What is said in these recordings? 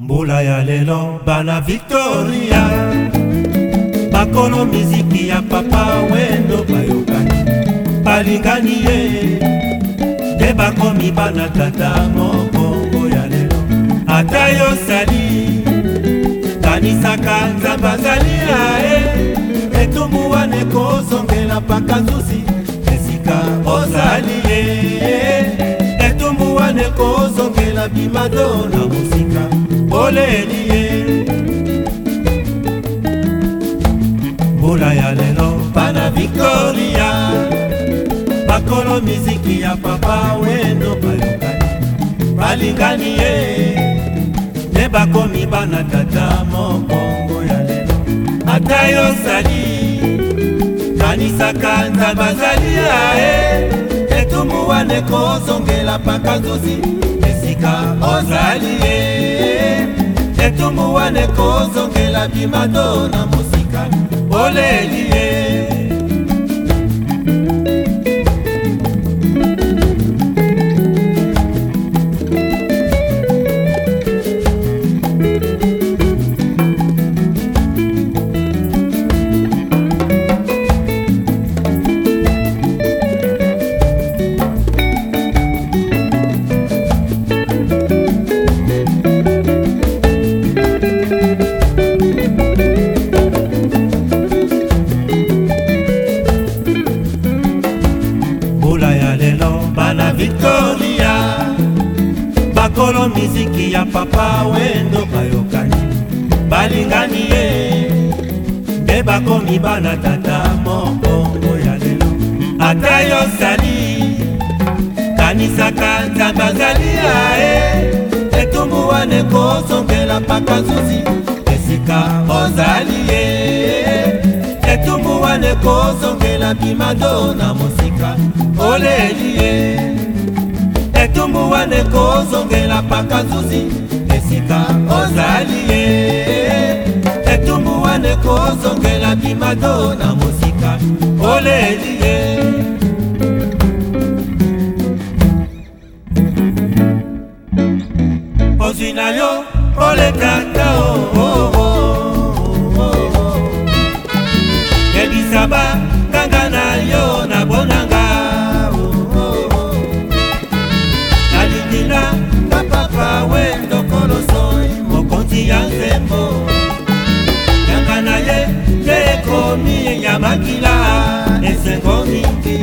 mbula ya lelo bana victoria bakolo miziki ya papa wendo bayokani balingani ye nde bakomi bana tata mokongo ya lelo ata yosali kanisaka nzambe azali na ye etumbu wana ekozongela mpaka zuzi abima to na mosika poleli ye mbula ya lelo pana victoria bakolo miziki ya papa wendo balingani balingani ye nde bakomi bana tata mokongo ya lelo ata yo sali kanisaka nzambe azali ya ye etumu wana ekozongela paka zozi koleka ozali ye etumbu wana ekozongela bimato na mosika oleli ye kolia bakolo miziki ya papa wendo bayokani balingani ye nde bakomi bana tata mokongo ya lelo ata yosali kanisaka nzambe azali ya ye etumbu wana ekosongela mpaka zuzi esika ozali ye nde kozongela bimado na mosika oleli ye etumbu wana ekozongela paka zuzi esika ozali ye etumbu wana ekozongela bimado na mosika oleli ye ya makila esengo mingi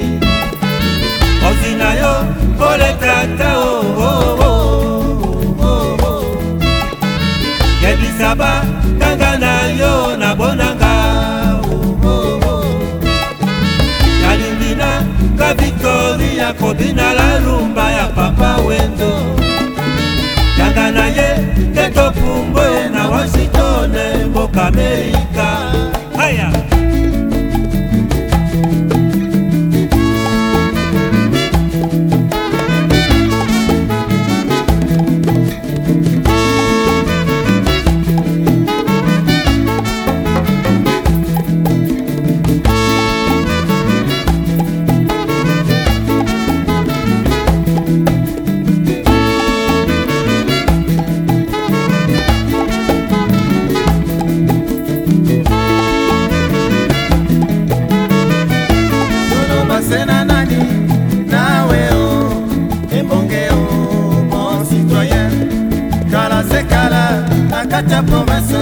ozi na yo kolekata oo oh, oh, oh, yebisa bakanga na yo nabonanga nalingi na ka viktoria kobina la rumba ya papa wendo yanga na ye te tofumbo na washington mboka amerika ata promese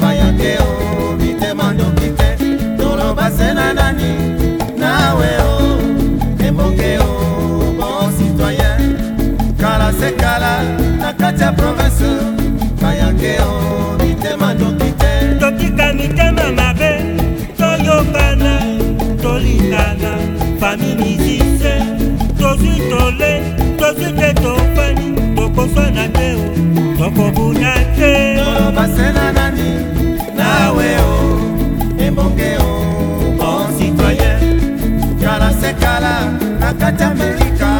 baya te o mitema ndoki te toloba se na nani nawe o emboke o bon citoyen kala se kala na kati ya province bayake o mitema ndoki te tokika mitema mabe toyokana tolingana fami misise tozwi tole kala na kati ya melika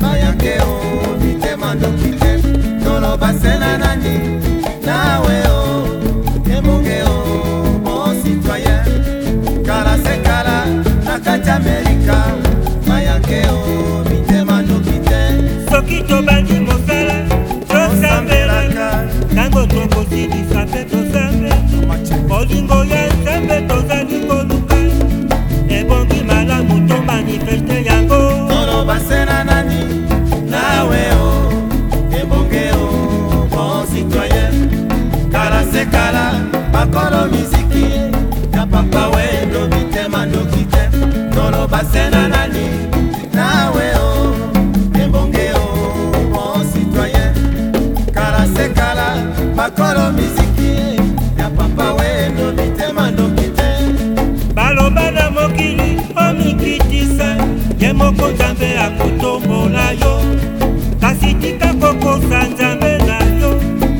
bayange o mitema ndoki te toloba se na nani nawe o emonge o bon citoyen kala se kala na kati ya melika bayange o mitema ndoki te soki tobandi mosala tosambelaka ntango tokosilisa mpe tosambela olingo ya ye moko nzambe akotombola yo kasi tika kokosa nzambe na yo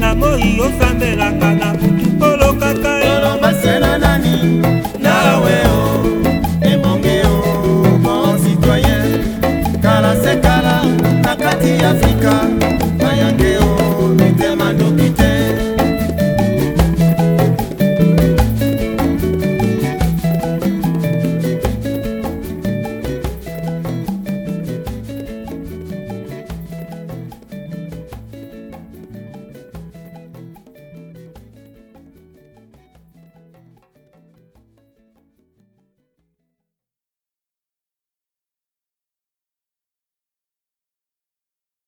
na moi osambelaka na butu kolokaka yolobasela nani nawe o ebonge o bon citoyen kala se kala na kati ya